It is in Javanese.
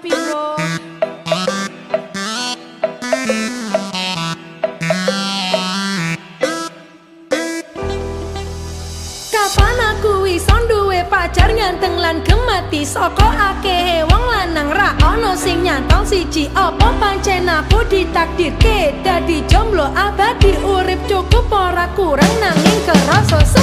piro Kapan aku iso duwe pacar nganteng lan gemati? Saka akeh wong lanang ra ono sing nyantol siji. Apa pancen aku ditakdirke? Dadi jomblo abadi urip cukup ora kurang nanging kerasa